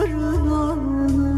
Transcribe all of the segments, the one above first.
yarın anı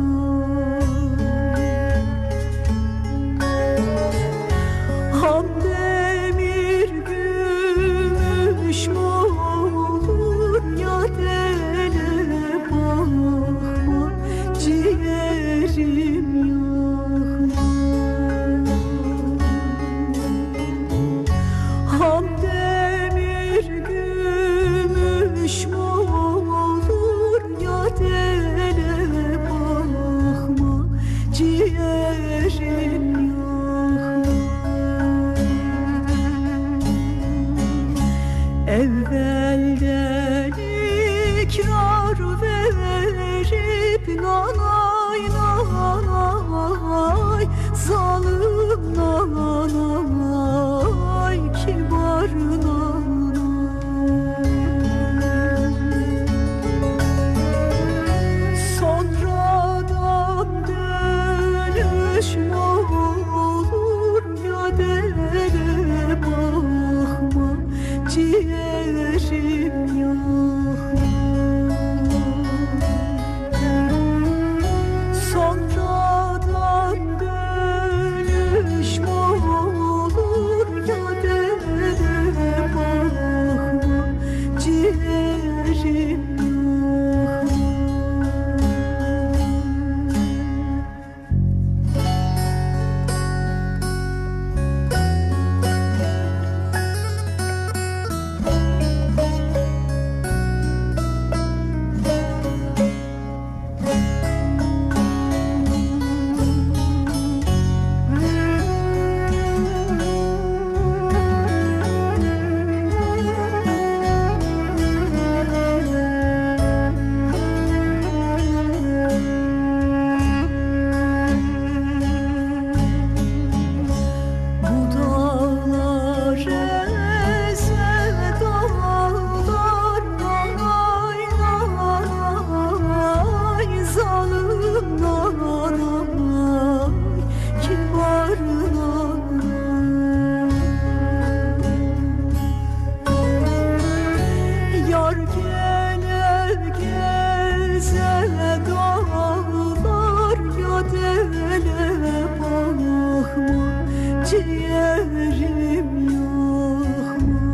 ciğerim yok mu?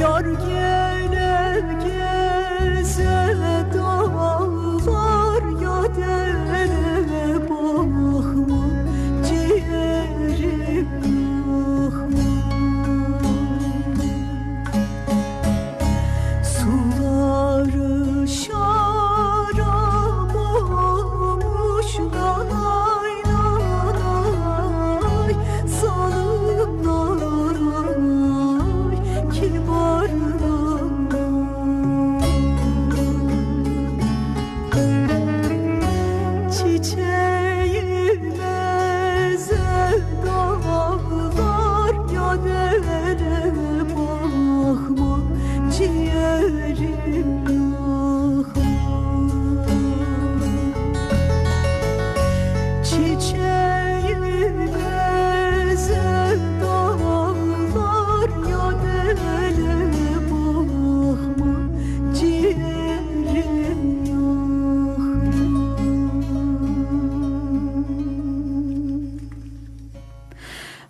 Yar gel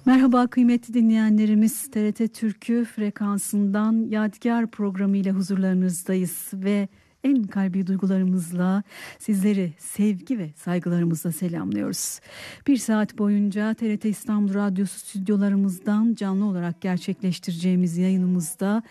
Merhaba kıymetli dinleyenlerimiz TRT Türkü frekansından Yadigar programı ile huzurlarınızdayız ve en kalbi duygularımızla sizleri sevgi ve saygılarımızla selamlıyoruz. Bir saat boyunca TRT İstanbul Radyosu stüdyolarımızdan canlı olarak gerçekleştireceğimiz yayınımızda